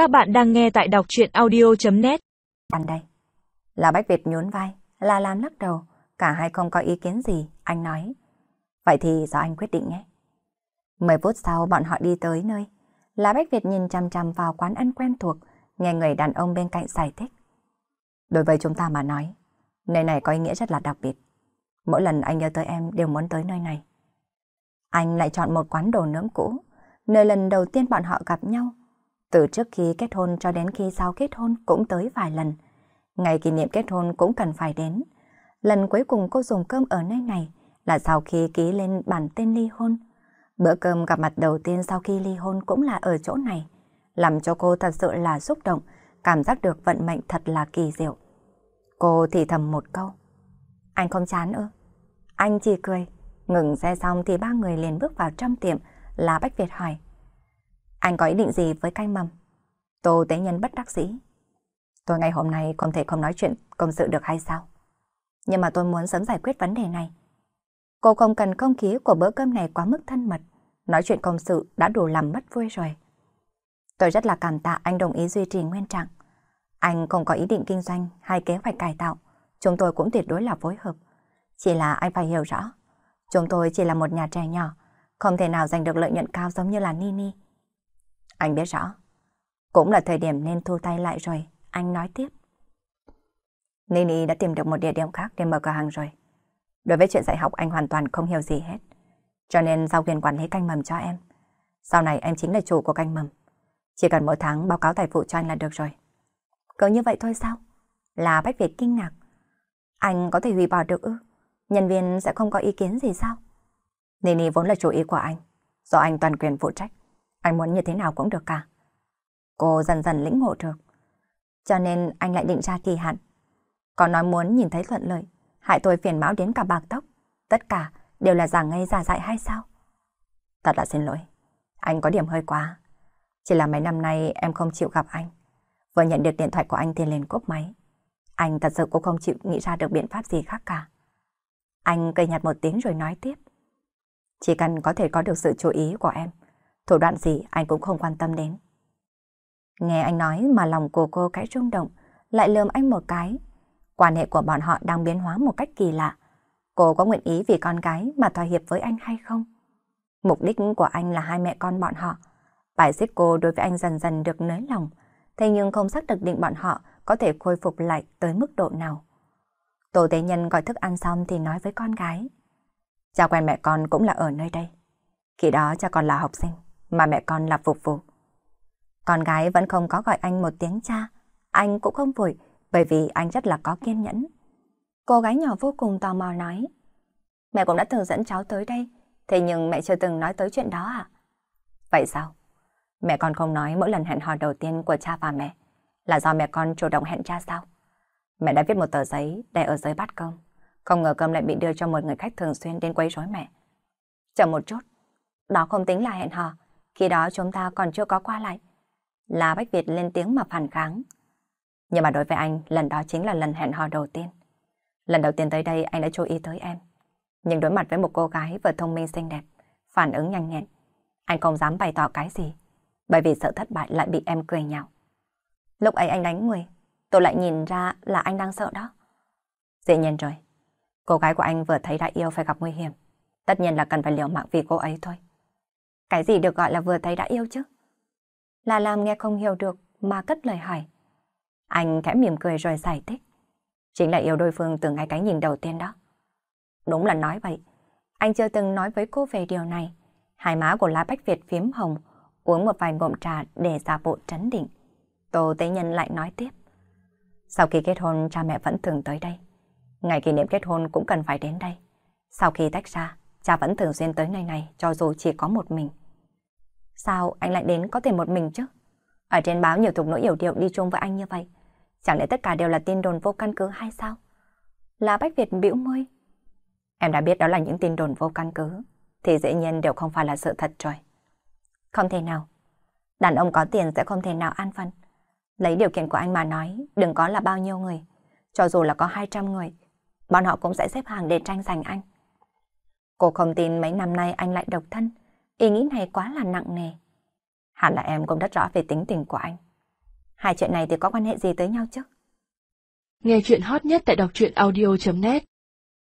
Các bạn đang nghe tại đọc chuyện audio.net Ăn đây. Là Bách Việt nhún vai, là làm lắc đầu. Cả hai không có ý kiến gì, anh nói. Vậy thì do anh quyết định nhé. Mười phút sau bọn họ đi tới nơi. Là Bách Việt nhìn chằm chằm vào quán ăn quen thuộc, nghe người đàn ông bên cạnh giải thích. Đối với chúng ta mà nói, nơi này có ý nghĩa rất là đặc biệt. Mỗi lần anh nhớ tới em đều muốn tới nơi này. Anh lại chọn một quán đồ nướng cũ, nơi lần đầu tiên bọn họ gặp nhau. Từ trước khi kết hôn cho đến khi sau kết hôn cũng tới vài lần. Ngày kỷ niệm kết hôn cũng cần phải đến. Lần cuối cùng cô dùng cơm ở nơi này là sau khi ký lên bản tên ly hôn. Bữa cơm gặp mặt đầu tiên sau khi ly hôn cũng là ở chỗ này. Làm cho cô thật sự là xúc động, cảm giác được vận mệnh thật là kỳ diệu. Cô thì thầm một câu. Anh không chán ư? Anh chỉ cười. Ngừng xe xong thì ba người liền bước vào trong tiệm là Bách Việt hỏi. Anh có ý định gì với canh mầm? Tô Tế Nhân bất đắc dĩ. Tôi ngày hôm nay không thể không nói chuyện công sự được hay sao? Nhưng mà tôi muốn sớm giải quyết vấn đề này. Cô không cần không khí của bữa cơm này quá mức thân mật. Nói chuyện công sự đã đủ làm mất vui rồi. Tôi rất là cảm tạ anh đồng ý duy trì nguyên trạng. Anh không có ý định kinh doanh hay kế hoạch cải tạo. Chúng tôi cũng tuyệt đối là phối hợp. Chỉ là anh phải hiểu rõ. Chúng tôi chỉ là một nhà trẻ nhỏ. Không thể nào giành được lợi nhuận cao giống như là Nini. Anh biết rõ. Cũng là thời điểm nên thu tay lại rồi. Anh nói tiếp. Nini đã tìm được một địa điểm khác để mở cửa hàng rồi. Đối với chuyện dạy học, anh hoàn toàn không hiểu gì hết. Cho nên giao quyền quản lý canh mầm cho em. Sau này em chính là chủ của canh mầm. Chỉ cần mỗi tháng báo cáo tài vụ cho anh là được rồi. Cứ như vậy thôi sao? Là Bách Việt kinh ngạc. Anh có thể hủy bỏ được ư? Nhân viên sẽ không có ý kiến gì sao? Nini vốn là chủ ý của anh. Do anh toàn quyền phụ trách. Anh muốn như thế nào cũng được cả. Cô dần dần lĩnh ngộ được. Cho nên anh lại định ra kỳ hạn. Còn nói muốn nhìn thấy thuận lợi, hại tôi phiền máu đến cả bạc tóc. Tất cả đều là giả ngây giả dại hay sao? Thật là xin lỗi. Anh có điểm hơi quá. Chỉ là mấy năm nay em không chịu gặp anh. Vừa nhận được điện thoại của anh thì liền cúp máy. Anh thật sự cũng không chịu nghĩ ra được biện pháp gì khác cả. Anh cây nhạt một tiếng rồi nói tiếp. Chỉ cần có thể có được sự chú ý của em, thủ đoạn gì anh cũng không quan tâm đến. Nghe anh nói mà lòng của cô cái rung động, lại lườm anh một cái. Quan hệ của bọn họ đang biến hóa một cách kỳ lạ. Cô có nguyện ý vì con gái mà thỏa hiệp với anh hay không? Mục đích của anh là hai mẹ con bọn họ. Bài xích cô đối với anh dần dần được nới lòng, thế nhưng không xác được định bọn họ có thể khôi phục lại tới mức độ nào. Tổ tế nhân gọi thức ăn xong thì nói với con gái. Cha quen mẹ con cũng là ở nơi đây. Khi đó cha còn là học sinh, mà mẹ con là phục vụ. Con gái vẫn không có gọi anh một tiếng cha. Anh cũng không vội, bởi vì anh rất là có kiên nhẫn. Cô gái nhỏ vô cùng tò mò nói. Mẹ cũng đã từng dẫn cháu tới đây, thế nhưng mẹ chưa từng nói tới chuyện đó à? Vậy sao? Mẹ con không nói mỗi lần hẹn hò đầu tiên của cha và mẹ là do mẹ con chủ động hẹn cha sao? Mẹ đã viết một tờ giấy để ở dưới bát cơm. Không ngờ cơm lại bị đưa cho một người khách thường xuyên đến quấy rối mẹ. Chờ một chút, đó không tính là hẹn hò, khi đó chúng ta còn chưa có qua lại. Là Bách Việt lên tiếng mà phản kháng. Nhưng mà đối với anh, lần đó chính là lần hẹn hò đầu tiên. Lần đầu tiên tới đây anh đã chú ý tới em. Nhưng đối mặt với một cô gái vừa thông minh xinh đẹp, phản ứng nhanh nhẹn, anh không dám bày tỏ cái gì, bởi vì sợ thất bại lại bị em cười nhạo. Lúc ấy anh đánh người, tôi lại nhìn ra là anh đang sợ đó. Dĩ nhiên rồi, cô gái của anh vừa thấy đã yêu phải gặp nguy hiểm. Tất nhiên là cần phải liều mạng vì cô ấy thôi. Cái gì được gọi là vừa thấy đã yêu chứ? Là làm nghe không hiểu được mà cất lời hỏi. Anh khẽ mỉm cười rồi giải thích. Chính là yêu đối phương từ ngay cái nhìn đầu tiên đó. Đúng là nói vậy. Anh chưa từng nói với cô về điều này. Hai má của lá bách Việt phím hồng, uống một vài ngụm trà để giả bộ trấn định. Tô Tế Nhân lại nói tiếp. Sau khi kết hôn, cha mẹ vẫn thường tới đây. Ngày kỷ niệm kết hôn cũng cần phải đến đây. Sau khi tách ra, cha vẫn thường xuyên tới nơi này cho dù chỉ có một mình. Sao anh lại đến có thể một mình chứ? Ở trên báo nhiều tục nỗi hiểu điệu đi chung với anh như vậy. Chẳng lẽ tất cả đều là tin đồn vô căn cứ hay sao? Là Bách Việt bĩu môi. Em đã biết đó là những tin đồn vô căn cứ, thì dễ nhiên đều không phải là sự thật rồi. Không thể nào. Đàn ông có tiền sẽ không thể nào an phận. Lấy điều kiện của anh mà nói, đừng có là bao nhiêu người. Cho dù là có 200 người, bọn họ cũng sẽ xếp hàng để tranh giành anh. Cô không tin mấy năm nay anh lại độc thân. Ý nghĩ này quá là nặng nề. Hẳn là em cũng rất rõ về tính tình của anh. Hai chuyện này thì có quan hệ gì tới nhau chứ? Nghe chuyện hot nhất tại đọc truyện audio.net